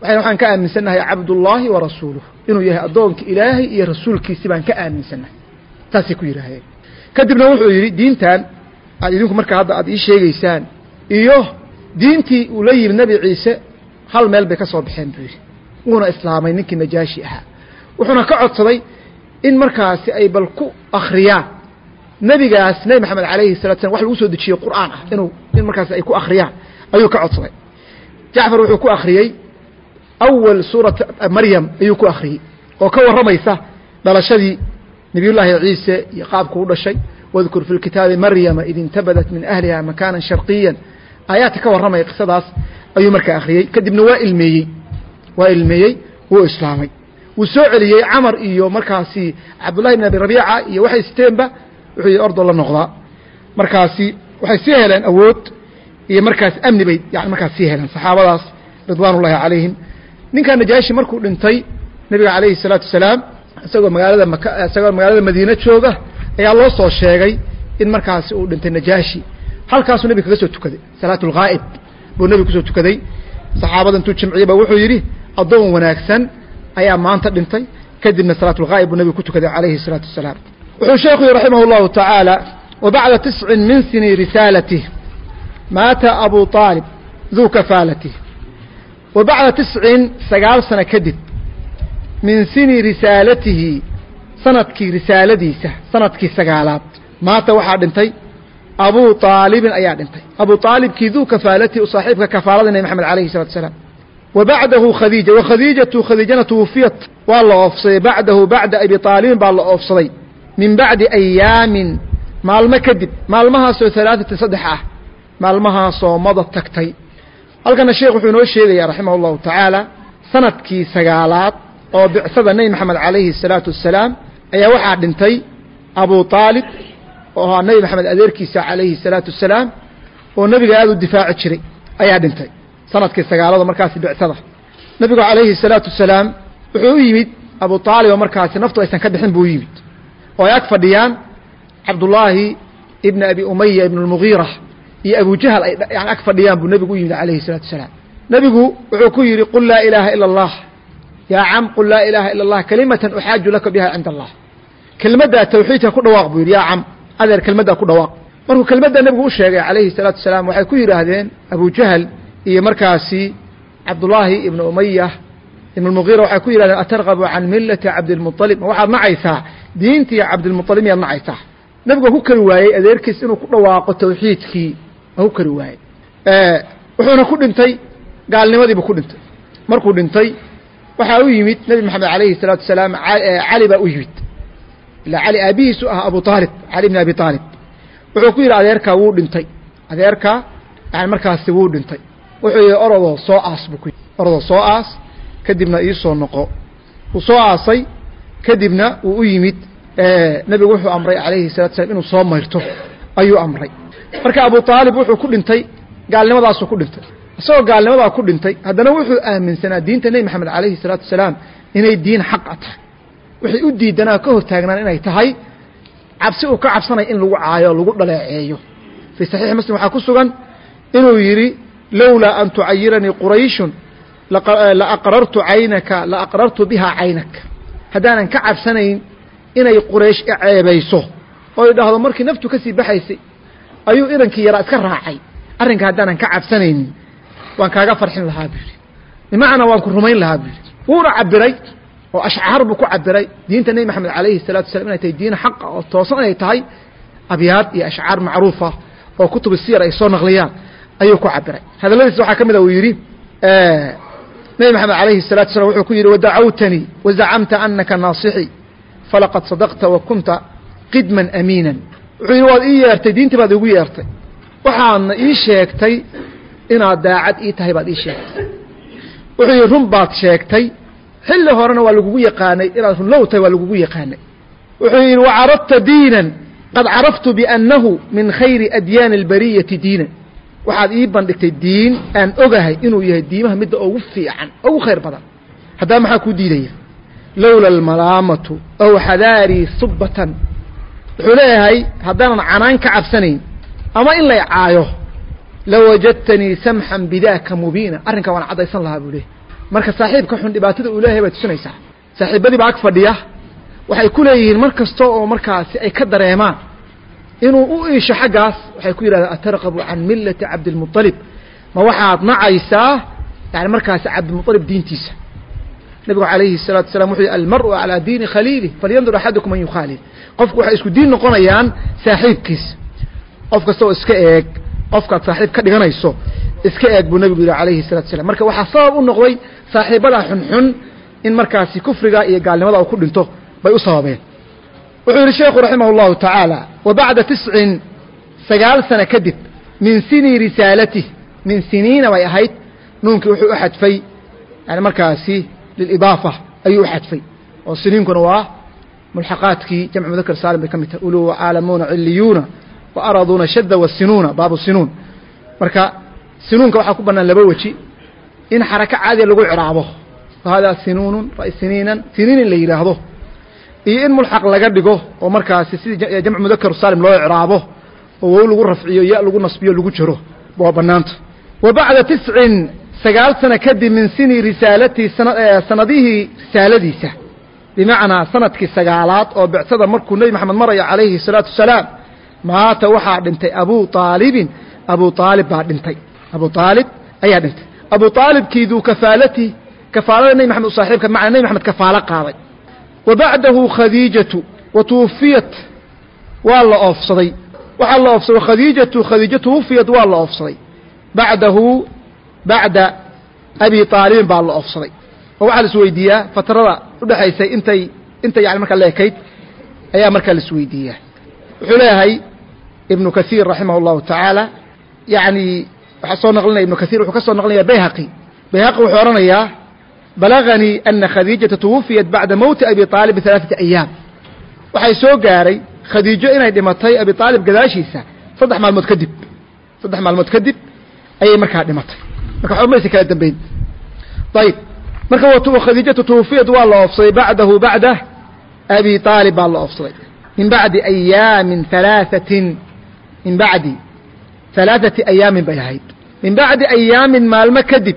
Speaker 1: waxayna waxaan ka aaminsannahay cabdullaahi wa rasuuluh inuu yahay addoonka ilaahay iyo rasuulkiisi baan ka aaminsannahay saasay ku yidhaahdeen. Kadibna wuxuu yidhi diintan aad idinku markaa hadda aad ii sheegaysaan iyo diintii uu la yimid nebi ciise hal meel bay ka soo baxeen buu yidhi. Wuuna islaamay ninkii najaashi ahaa. Wuxuuna ka codsaday in markaasi ay bal ku akhriyaan. Nebigaas nebi maxamed alayhi salatu slam wax lagu soo dejiyey qur'aan ah inuu in markaasi ay ku akhriyaan ayuu ka codsaday. Jacfar wuxuu ku akhriyey awal suurat maryam ayuu ku akhriyey oo ka warramaysa dhalashadii nebiyullaahi ciise iyo qaabku u dhashay. Wadkur fi lkitaabi maryama id intabadat min ahliha makaanan sharqiyan aayaadka ka warramaya qisadaas ayuu markaa akhriyey kadibna waa ilmeeyey. Waa ilmeeyey wuu islaamay. Wuu soo celiyey camar iyo markaasi cabdullahi bn abi rabiica iyo waxay siteenba wuxuu yihi ordo la noqdaa. Markaasi waxay sii heleen awood iyo markaas amni bay yani markaas sii heleen saxaabadaas ridwaan ullahi calayhim. Ninkaa najaashi markuu dhintay nebiga calayhi salaatu wasalaam isagoo magaalada maka isagoo magaalada madiine jooga ayaa loo soo sheegay in markaasi uu dhintay najaashi halkaasuu nebiga kaga soo tukaday. Salaatu lghaa'ib buu nebiga ku soo tukaday. Saxaabada intuu jimciyey ba wuxuu yidhi addoon wanaagsan ayaa maanta dhintay. Kadibna salaatu lghaa'ib buu nebiga ku tukaday calayhi salaatu wasalaam. Wuxuu sheekhu yihi raximah اllahu tacaala wabacda tiscin min sini risaalatih maata abu aalib duu kafaalatih wa bacda tiscin sagaal sano kadib min sini risaalatihi sannadkii risaaladiisa sannadkii sagaalaad maata waxaa dhintay abu aalibin ayaa dhintay abu aalibkii duu kafaalatihi u saaxiibka kafaalada nebi maxamed alayhi salatu asalaam wa bacdahu khadiija wa khadiijatu khadiijana twufiyat waa la oofsaday bacdahu bacda abi aalibin baa la oofsaday min bacdi ayaamin maalmo kadib maalmahaasoo alaaثatin saddex ah maalmahaasoo mada tagtay halkana sheekh wuxuu inoo sheegaya raximah اllahu tacaala sanadkii sagaalaad oo bicsada nebi maxamed calayhi الsalaatu wasalaam ayaa waxaa dhintay abu aalib oo ahaa nebi maxamed adeerkiisa calayhi الsalaatu wasalaam oo nebiga aad u difaaci jiray ayaa dhintay sanadkii sagaalado markaasi bicsada nebigu calayhi الsalaatu wasalaam wuxuu u yimid abu aalib oo markaasi naftu aysan ka bixin buu u yimid oo ay ag fadhiyaan cabdullaahi ibna abi umaya ibn اlmugiira iyo abujahal ay yani ag fadhiyaan buu nebigu u yimid calayhi الsalatu wasalaam nebigu wuxuu ku yidhi qul laa ilaaha ila اllah yaa cam qul laa ilaaha ila اllah kalimatan uxaaju laka biha cinda allah kelmaddaa tawxiidka ku dhawaaq buu yidhi yaa cam adeer kelmaddaa ku dhawaaq. Markuu kelmadda nebigu u sheegay calayhi salaatu wasalaam waxay ku yidhaahdeen abujahal iyo markaasi cabdullaahi ibnu umaya ibn lmugiira waxay ku yidhahdeen atargabu can millati cabdilmualib ma waxaad nacaysaa? Diintii cabdilmualib miyaad nacaysaa. Nebigu waa ku kari waayey adeerkiis inuu ku dhawaaqo tawxiidkii waa ku kari waayey. Wuxuuna ku dhintay gaalnimadiibuu ku dhintay. Markuu dhintay waxaa u yimid nebi maxamed calayhi salaatu wasalaam cali baa u yimid ilaa cali aabihiisu ah abu aalib cali bn abi aalib wuxuu ku yidhi adeerkaa wuu dhintay. Adeerkaa yani markaasi wuu dhintay. Wuxuu yihi orodoo soo aas buu ku yidhi. Orodoo soo aas kadibna iisoo noqo. Wuu soo aasay kadibna wuu u yimid nebigu wuxuu amray calayhi salatu slam inuu soo mayrto. Ayuu amray. Marka abu aalib wuxuu ku dhintay gaalnimadaasuu ku dhintay. Isagoo gaalnimadaa ku dhintay haddana wuxuu aaminsanaa diinta nebi maxamed calayhi salaatu wasalaam inay diin xaqa tahay waxay u diidanaa ka hortaagnaan inay tahay cabsi uu ka cabsanay in lagu caayo lagu dhaleeceeyo. Fii saxiixi muslim waxaa ku sugan inuu yidhi lowlaa an tucayiranii qurayshun laaqrartu caynaka laaqrartu bihaa caynak. Haddaanan ka cabsanayn inay quraysh ceebayso. Oo y markii naftu ka sii baxaysay ayuu inankii yaraa iska raacay. Arrinka haddaanan ka cabsanaynin waan kaaga farxin lahaa buu yidhi. Bimacnaa waan ku rumayn lahaa buu yidhi. Wuuna cabiray oo ashcaar buu ku cabiray. Diinta nebi maxamed calayhi salatu wasalam inay tahay diin xaqa oo toosan inay tahay abyaad iyo ashcaar macruufa oo kutubu siyar ay soo naqliyaan ayuu ku cabiray. Hadalladiis waxaa ka mid a uu yidhi nebi maxamed alayhi الsalatu waslam wuxuu ku yidhi wadacawtanii wazacamta anaka naasixii falaqad sadaqta wa qidman amiinan. Wuxuu yidhi waad ii yeertay diintii baad igu yeertay. Waxaadna ii sheegtay inaad daacad ii tahay baad ii sheegtay. Wuxuu yidhi run baad sheegtay xilli horena waa lagugu yaqaanay inaad runlow tahay waa lagugu yaqaanay. Wuxuu yidhi wacarafta diinan qad caraftu biannahu min khayri adyaani اlbariyati diinan. Waxaad ii bandhigtay diin aan ogahay inuu yahay diimaha midda ugu fiican ugu khayr badan. Haddaba maxaa kuu diidaya? Lowla almalaamatu aw xadaarii subbatan. Wuxuu leeyahay haddaanan canaan ka cabsanayn ama in lay caayo lawajadtanii samxan bidaaka mubiina. Arrinkaa waan caddaysan lahaa buu leeyahy marka saaxiibka xun dhibaatada uu leeyahay bay tusinaysaa saaxiibadii baa ag fadhiya waxay ku leeyihiin mar kasta oo markaasi ay ka dareemaan inuu u iisho xaggaas waxay ku yidhahdeen atarqabu can millati cabdilmuطalib ma waxaad nacaysaa yani markaasi cabdilmuطalib diintiisa nabigu alayhi الsalatu wasalaam wuxuu yihi almar'u calىa diini khaliilih falyandur axadukum man yukhaalil qofku waxay isku diin noqonayaan saaxiibkiisa qof kasta oo iska eeg qofkaad saaxiib ka dhiganayso iska eeg buu nabigu yihi alayhi الsalatu wasalaam marka waxaa sabab u noqday saaxiibadaa xunxun in markaasi kufriga iyo gaalnimada uu ku dhinto bay u sababeen. Wuxuu yihi sheekhu raximah اllahu tacaala wa bacda tiscin sagaal sano kadib min sini risaalatih min siniina bay ahayd nuunkii wuxuu u xadfay yani markaasi lilidaafa ayuu u xadfay. Oo siniinkuna waa mulxaqaadkii jamcu mudakar saalim bay ka mid tahay uluu wacaalamuuna ciliyuuna wa araduuna wasinuuna baabu sinuun. Marka sinuunka waxaa ku bannaan laba weji in xarako caadiya lagu ciraabo. Haadaa sinuunun siniinan siniinin la yidhaahdo iyo in mulxaq laga dhigo oo markaasi sidii jamcu mudakar saalim loo ciraabo oo wow lagu rafciyo ya lagu nasbiyo lagu jaro waa bannaanta. Wa bacda tiscin sagaal sano kadib min sini risaalatii sanadihii risaaladiisa. Bimacnaa sannadkii sagaalaad oo bicsada markuu nebi maxamed maraya calayhi الsalaatu wasalaam maata waxaa dhintay abu aalibin abu aalib baa dhintay. Abu aalib ayaa dhintay abu aalibkii duu kafaalati kafaalada nebi maxamed u saaxiibka bimacnaa nebi maxamed kafaalo qaaday. Wa bacdahu khadiijatu wa tuwufiyat waa la oofsaday. Waxaa la oofsaday khadiijatu khadiija tuwufiyat waa la oofsaday. Bacdahu bacda abi aalibin baa la oofsaday. Oo waxaa la isweydiiyaa fatrada udhexaysay intay intay yani markaa leekayd ayaa markaa la isweydiiyaa. Wuxuu leeyahay ibnu kasiir raximah اllahu tacaala yani waxaa soo naqlinaya ibnu kasiir wuxuu ka soo naqlinaya bayhaqi bayhaqi wuxuu odhanayaa balaganii ana khadiijata twufiyat bacda mowti abi aalib bialaaثati ayaam waxay soo gaaray khadiijo inay dhimatay abi aalib gadaashiisa saddex maalmood kadib saddex maalmood kadib ayay markaa dhimatay marka waxba maysa kala dambeyn ayib marka khadiijatu twufiyat waa la oofsaday bacdahu bacda abi aalib baa la oofsaday min bacdi ayaamin halaaثatin min bacdi halaaثati ayaamin bay ahayd min bacdi ayaamin maalmo kadib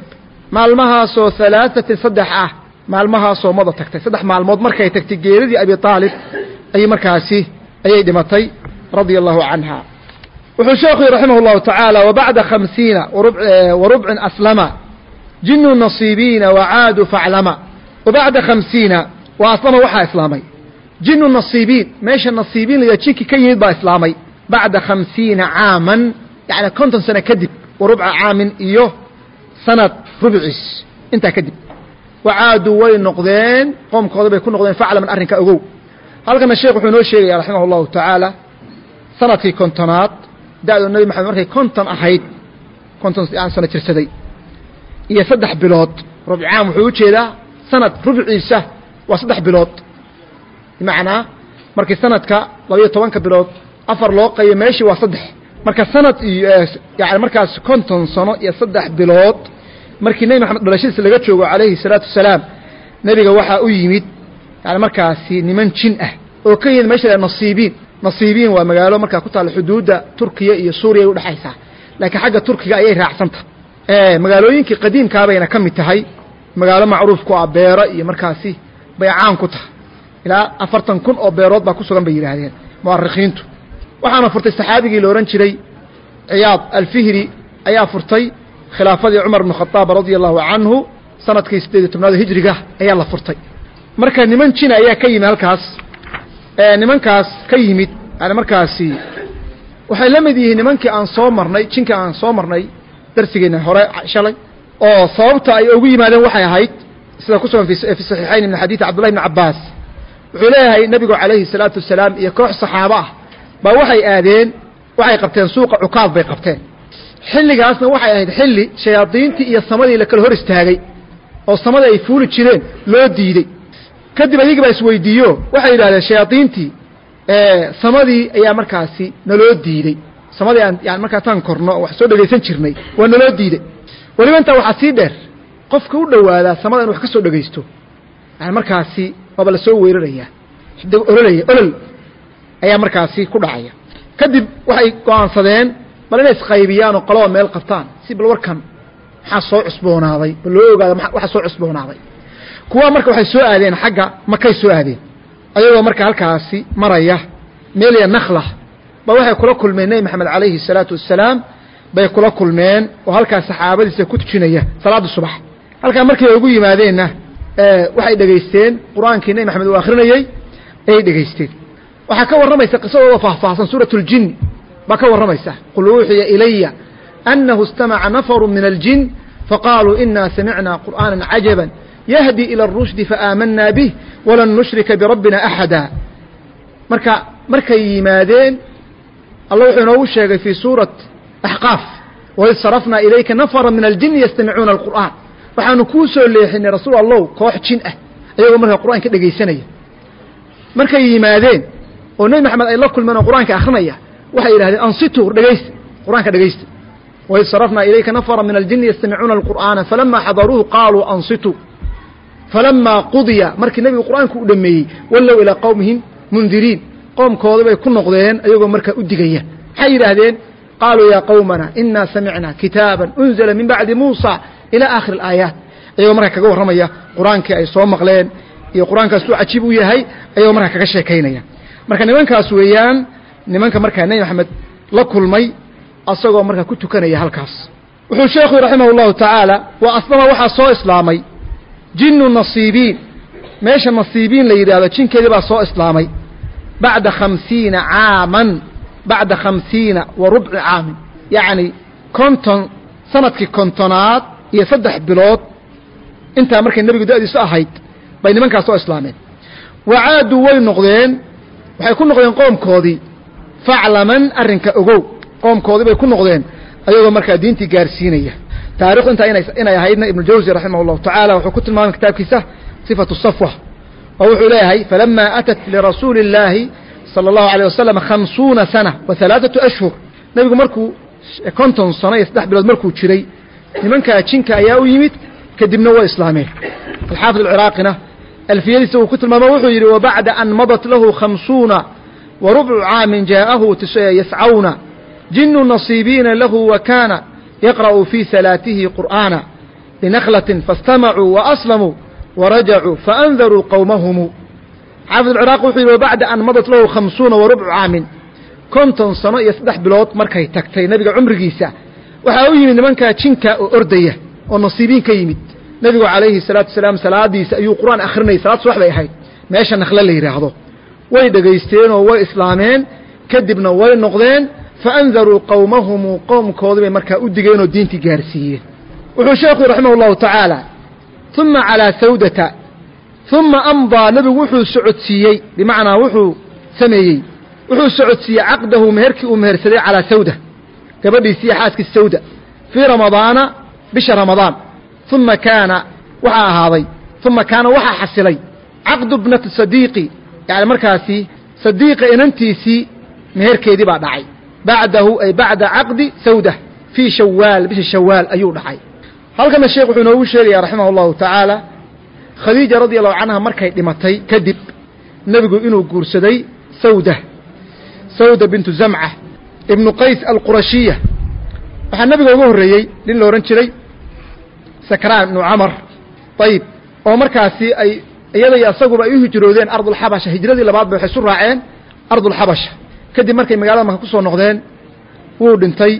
Speaker 1: maalmahaasoo alaaثatin saddex ah maalmahaasoo mada tagtay. Saddex maalmood markay tagtay geeridii abi aalib ayay markaasi ayay dhimatay radia allahu canha. Wuxuu sheeku yii raximah اllahu tacaala wbacda hamsiina warubcin aslama jinu nasiibiina wacaadu faclama. Wabacda khamsiina wa eh, aslama waxaa islaamay. Jinu nasiibiin meesha nasiibiin la jinki ka yimid baa islaamay. Bacda khamsiina caaman yani konton sano kadib warubca caamin iyo sanad rubciis intaa kadib. Wacaadu way noqdeen qoomkooda bay ku noqdeen faclaman arrinka ogow. Halkana sheekh wuxuu inoo sheegaya raximah اllahu tacaala sannadkii kontonaad da-du nebi maxamed markay konton ahayd konton aan sano jirsaday iyo saddex bilood. Rubc caam wuxuu u jeedaa sanad rubciisa waa saddex bilood. Bimacnaa markii sanadka labayo tobanka bilood afar loo qayo meeshii waa saddex marka sanad iyo yani markaas konton sano iyo saddex bilood markii nebi maxamed dhalashadiisa laga joogo calayhi salaatu wasalaam nebiga waxaa u yimid yani markaasi niman jin ah oo ka yimid meesha nasiibiin nasiibiin waa magaalo markaa ku taalla xuduudda turkiya iyo suuriya udhexaysaa laakiin xagga turkiga ayay raacsanta. Magaalooyinkii qadiimkaabayna ka mid tahay magaalo macruuf ku ah beero iyo markaasi bay caan ku tahay. Ilaa afartan kun oo beerood baa ku sugan bay yidhaahdeen mu'arikhiintu waxaana furtay saxaabigii la odhan jiray ciyaad alfihri ayaa furtay khilaafadii cumar bnu khadaab radia allahu canhu sannadkii siddeed iyo tobnaad hijriga ayaa la furtay. Marka niman jina ayaa ka yimid halkaas nimankaas ka yimid yani markaasi waxay la mid yihiin nimankii aan soo marnay jinkii aan soo marnay darsigeenna hore shalay oo sababta ay ugu yimaadeen waxay ahayd sida ku sugan fi saxiixayn min xadiidi cabdullahi bni cabbaas. Wuxuu leeyahay nebigu calayhi salaatu wasalaam iyo koox saxaabo ah baa waxay aadeen waxay qabteen suuqa cukaad bay qabteen. Xilligaasna waxay ahayd xilli shayaadiintii iyo samadii la kala hor istaagay oo samadii ay fuuli jireen loo diidey kadib ayagii baa isweydiiyo waxay yidhahdeen shayaadiintii samadii ayaa markaasi naloo diidey samadii aan yani markaasaan korno wax soo dhegaysan jirnay waa naloo diidey weliba intaa waxaa sii dheer qofka u dhowaadaa samada in wax ka soo dhegaysto yani markaasi waaba la soo weerarayaa ololaya olol ayaa markaasi ku dhacaya. Kadib waxay go'aansadeen bal inay isqaybiyaan oo qolaba meel qabtaan si bal warkan maxaa soo cusboonaaday? Bal loo ogaada waxa soo cusboonaaday. Kuwa marka waxay soo aadeen xagga makay soo aadeen. Ayagoo marka halkaasi maraya meelya nakhla ba waxay kula kulmeen nebi maxamed calayhi salaatu wassalaam bay kula kulmeen oo halkaas saxaabadiisa ku tujinaya salaadda subax. Halkaa markii ugu yimaadeenna waxay dhegaysteen qur'aankii nebi maxamed uu akhrinayey ayay dhegaysteen waxaa ka warramaysa qisadooda faahfaahsan suurat اljin baa ka warramaysa qul uuxiya ilaya أنه استمع نفر من الجن فقالوا إنا سمعنا قرآنا عجبا يهدي إلى الرشد فآمنا به ولن نشرك بربنا أحدا marka markay yimaadeen alla wuxuu inoogu sheegay fii suurat axqaaf waid sarafnaa ilayka nafara min aljini yastamicuuna alqur'aan waxaanu kuu soo leexinay rasuul allow koox jin ah ayagoo markaa qur'aanka dhegaysanaya markay yimaadeen oo nebi maxamed ay la kulmeen oo qur'aanka akrinaya waxay yidhahdeen ansitu dhegaysta qur'aanka dhegaysta waid sarafnaa ilayka nafara min aljini yastamicuuna alqur'aana falama xadaruuhu qaaluu ansituu falamaa qudiya markii nebigu qur'aanku u dhameeyey wallow ilaa qowmihim mundiriin qoomkooda bay ku noqdeen ayagoo markaa u digaya. Maxay yidhaahdeen qaaluu yaa qowmana inaa samicnaa kitaaban unzila min bacdi muusa ilaa aakhiri alaayaat. Ayagoo markaa kaga warramaya qur'aankii ay soo maqleen iyo qur'aankaas cajiib u yahay ayagoo markaa kaga sheekaynaya marka nimankaas weeyaan nimanka markaa nebi maxamed la kulmay asagoo markaa ku tukanaya halkaas. Wuxuu sheekhu raximah اllahu tacaala wa aslama waxaa soo islaamay jinu nasiibiin. Meesha nasiibiin la yidhahdo jinkeedii baa soo islaamay. Bacda khamsiina caaman bacda khamsiina wa rubci caamin. Yacni konton sannadkii kontonaad iyo saddex bilood intaa markay nebigu da-diisu ahayd bay nimankaas soo islaameen. Wa caaduu way noqdeen waxay ku noqdeen qoomkoodii faclaman arrinka ogow qoomkoodii bay ku noqdeen ayagoo markaa diintii gaarsiinaya taarikhdu intaa inay ahaydna ibnu jawsi raximah اllahu tacaala wuxuu ku tilmaamay kitaabkiisa sifatu safwa oo wuxuu leeyahay falama atat lirasuuli اllaahi salى اllahu alيه wasalam khamsuuna sana wa halaaثaةu ashhur nebigu markuu konton sano iyo saddex bilood markuu jiray nimankaa jinka ayaa u yimid kadibna way islaameen alxaafid alciraaqina alfiyadiisa uu ku tilmaamo wuxuu yidhi wabacda an madat lahu khamsuuna wa rubcu caamin jaa'ahu yascawna jinu nasiibiina lahu wa kaana yaqra'u fii salaatihi qur'aana binakhlatin faاstamacuu waaslamuu warajacuu faandaruu qowmahumu xaafid alciraaq wuxuu yidhi wabacda an madat lahu khamsuuna wa rubcu caamin. Konton sano iyo saddex bilood markay tagtay nebiga cumrigiisa waxaa u yimid nimankaa jinka oo ordaya oo nasiibiin ka yimid nebigu calayhi salaatu wasalaam salaadiisa ayuu qur'aan akhrinayay salaad subax bay ahayd. Meesha nakhle la yidhaahdo way dhegaysteenoo way islaameen. Kadibna way noqdeen faandaruu qowmahumu qowmkoodii bay markaa u digeenoo diintii gaarsiiyeen. Wuxuu sheekhu raximah اllahu tacaala uma calaa sawdata uma amdaa nebigu wuxuu socodsiiyey bimacnaa wuxuu sameeyey. Wuxuu socodsiiyey caqdahu meherkii uu mehersaday calaa sawda gabadhiisii xaaskii sawda fii ramadaana bisha ramadaan uma kaana waxaa ahaaday uma kaana waxaa xasilay caqdu bnati sadiiqi yani markaasi sadiiqa inantiisii meherkeedii baa dhacay bacdahu ay bacda caqdi sawda fii shawaal bisha shawaal ayuu dhacay halkana sheekh wuxuu inoogu sheegaya raximah اllahu tacaala khadiija radi allahu canha markay dhimatay kadib nebigu inuu guursaday sawda sawda bintu zamca ibnu qays alqurashiya waxaa nebiga uga horreeyey nin la odhan jiray sakraan ibnu camar ayib oo markaasi ay iyada iyo asaguba ay u hijroodeen ardulxabasha hijradii labaad ba waxay isu raaceen ardulxabasha kadib markay magaalada maka ku soo noqdeen wuu dhintay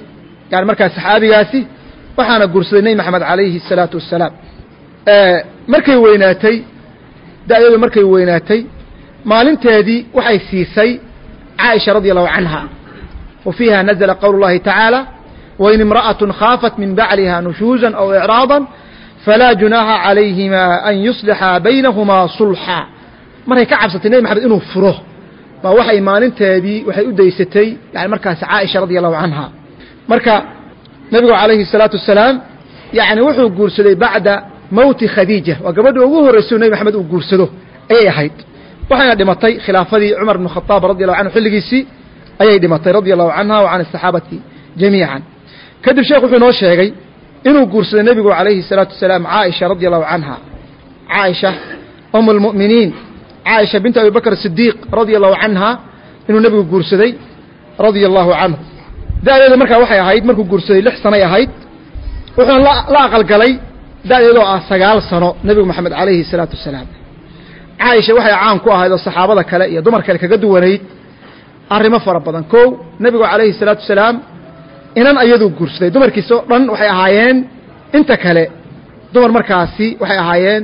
Speaker 1: yani markaas saxaabigaasi waxaana guursaday nebi maxamed calayhi الsalaatu wassalaam markay weynaatay da-deedu markay weynaatay maalinteedii waxay siisay caaisha radi allahu canha wa fiiha nazla qowlu اllahi tacaala wain imra'aة khaafat min bacliha nushuuza aw icraada falaa junaaha calayhima an yuslixa baynahumaa sulxa markay ka cabsatay nebi maxamed inuu furo baa waxay maalinteedii waxay u daysatay yani markaasi caaisha radi allahu canha marka nebigu calayhi الsalaatu wasalaam yani wuxuu guursaday bacda mowti khadiija waa gabadhii ugu horrayso nebi maxamed uu guursado ayay ahayd waxayna dhimatay khilaafadii cumar bn khadaab radi allahu canhu xilligiisii ayay dhimatay radia allahu canha wa can asaxaabati jamiican kadib sheekh wuxuu inoo sheegay inuu guursaday nebigu calayhi salaatu wasalaam caaisha radia allahu canha caaisha um almu'miniin caaisha binta abibakr sidiiq radia allahu canha inuu nebigu guursaday radia allahu canhu da'deedu markaa waxay ahayd markuu guursaday lix sanay ahayd wuxuuna la aqalgalay da'deedoo ah sagaal sano nebigu moxamed calayhi salaatu wasalaam. Caaisha waxay caan ku ahayd oo saxaabada kale iyo dumar kale kaga duwanayd. Arrimo fara badan. Kow nebigu calayhi salaatu wasalaam inan ayaduu guursaday dumarkiisa o dhan waxay ahaayeen inta kale dumar markaasi waxay ahaayeen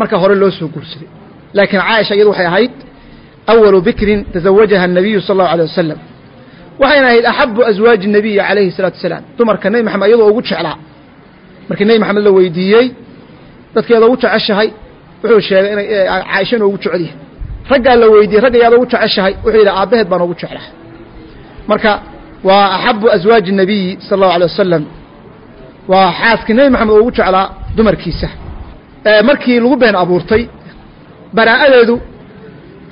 Speaker 1: markaa hore loo soo guursaday laakiin caaisha iyadu waxay ahayd awalu bikrin tazawajaha الnabiyu sal اllahu alيه wasalam waxayna ahayd axabu aswaaji الnabiyi calayhi الsalatu wasalaam dumarka nebi maxamed iyadoo ugu jeclaa markii nebi maxamed la weydiiyey dadkeeda ugu jeceshahay wuxuu sheegay inay caaisha inuu ugu jecel yahay raggaa la weydiiyey ragga yaada ugu jeceshahay wuxuu yidhi aabbaheed baan ugu jeclaa marka waa axabu aswaaji الnabiyi sal اllahu alيه wasalam waa xaaskii nebi maxamed oo ugu jeclaa dumarkiisa markii lagu been abuurtay baraa'adeedu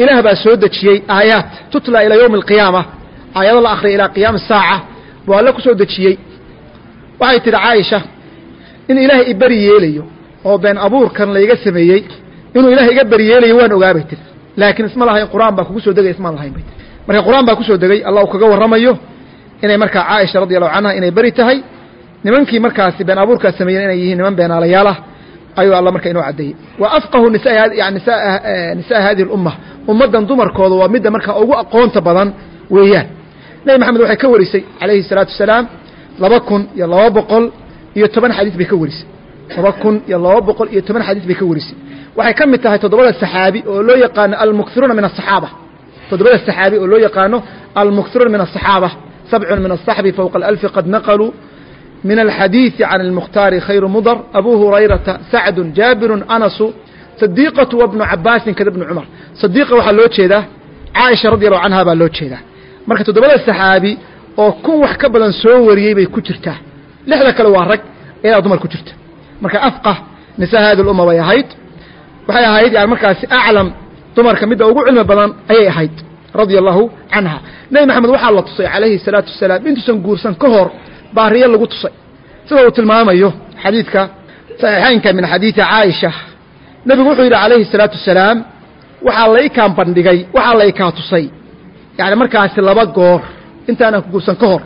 Speaker 1: ilaah baa soo dejiyey aayaat tutla ilaa yowmi alqiyaama aayado la akriya ilaa qiyaami saaca buu alle ku soo dejiyey waxay tidhi caaisha in ilaahay i beri yeelayo oo been abuurkan layga sameeyey inuu ilahay iga beri yeelayo waan ogaabay tiri laakiin isma lahayn qur'aan baa kugu soo degay ismaan lahayn bay tiri marka qur'aan baa kusoo degay allah uu kaga warramayo inay markaa caaisha radi allahu canha inay beri tahay nimankii markaasi been abuurkaa sameeyen inay yihiin niman beenaalayaal ah ayuu alla marka inoo caddeeyey wa afqahu nisa nisaa hadihi اlumma ummaddan dumarkooda waa midda markaa ugu aqoonta badan weeyaan nebi maxamed waxay ka warisay calayhi الsalaatu wasalaam laba kun iyo laba boqol iyo toban xadiis bay ka warisay laba kun iyo laba boqol iyo toban xadiis bay ka warisay waxay ka mid tahay toddobada saxaabi oo loo yaqaano almukthiruuna min aلصaxaaba toddobada saxaabi oo loo yaqaano almukthiruuna min aلصaxaaba sabcun min aلصaxbi fowqa alأlfi qad naqluu من الحديث عن المختار خير مضر أبو هريرة سعد جابر أنس صديقة وابن عباس كذا ابن عمر صديقة waxaa loo jeedaa caaisha radi allahu canha baa loo jeedaa marka toddobada saxaabi oo kun wax ka badan soo wariyey bay ku jirtaa lixda kale waa rag iyadaa dumar ku jirta marka afqah nisaa hadi lumma bay ahayd waxay ahayd yani markaasi aclam dumarka midda ugu cilmi badan ayay ahayd radia allahu canha nebi maxamed waxaa la tusay calayhi salaatu wasalaam intuusan guursan ka hor baariye lagu tusay. Sida uu tilmaamayo xadiidka saxiixaynka min xadiidi caaisha. Nebigu wuxuu yidhi calayhi salaatu wasalaam waxaa la ikaan bandhigay waxaa la tusay. Yacni markaasi laba goor intaanan kuguursan ka hor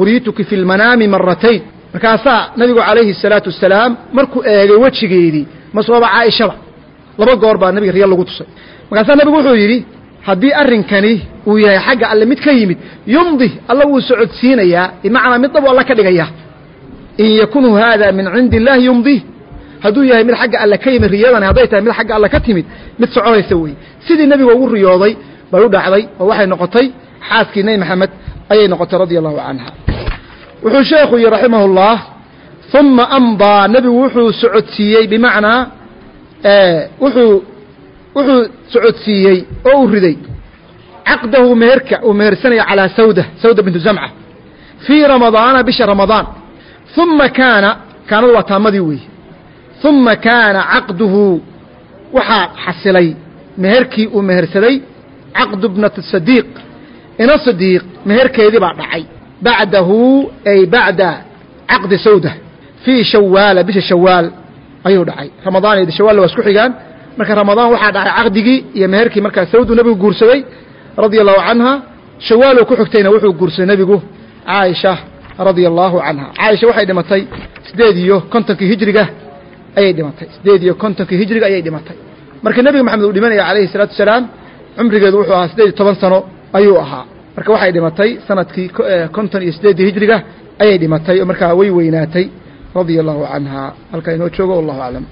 Speaker 1: uriituki fi lmanaami maratayn markaasaa nebigu calayhi salaatu wasalaam markuu eegay wejigeedii masuaba caaishaba laba goor baa nebiga riya lagu tusay. Markaasaa nebigu wuxuu yidhi haddii arrinkani uu yahay xagga alle mid ka yimid yumdi alla wuu socodsiinayaa bimacnaa mid dab alla ka dhigaya. In yakunu haada min cindi illaahi yumdi. Hadduu yahay mid xagga alle ka yimid riyadani hadday tahay mid xagga alle ka timid mid soconaysa weeye sidii nebiga ugu riyooday bay u dhacday oo waxay noqotay xaaskii nebi maxamed ayay noqotay radia allahu canha wuxuu sheekhu yihi raximah اllah uma amdaa nebigu wuxuu socodsiiyey bimacnaa wuxuu wuxuu socodsiiyey oo uu riday. Caqdahu meherka uu mehersanaya calaa sawda sawda bintu zamca fii ramadaana bisha ramadaan. Uma kaana kaanadu waa taamadii weeye. Uma kaana caqduhu waxaa xasilay meherkii uu mehersaday caqdu bnati sadiiq. Ina sadiiq meherkeedii baa dhacay. Bacdahu ay bacda caqdi sawda fii shawaala bisha shawaal ayuu dhacay. Ramadaan iyo shawaalla waa isku xigaan marka ramadaan waxaa dhacay caqdigii iyo meherkii markaa sawdu nebigu guursaday radia allahu canha shawaaloo ku xigtayna wuxuu guursaday nebigu caaisha radia allahu canha caaisha waxay dhimatay siddeed iyo kontonkii hijriga ayay dhimatay. Siddeed iyo kontonkii hijriga ayay dhimatay. Marka nebiga maxamed uu dhimanaya calayhi salaatu wasalaam cumrigeedu wuxuu ahaa siddeed iyo toban sano ayuu ahaa. Marka waxay dhimatay sannadkii konton iyo siddeeddii hijriga ayay dhimatay oo markaa way weynaatay radia allahu canha halkaa inoo joogo wallahu aclam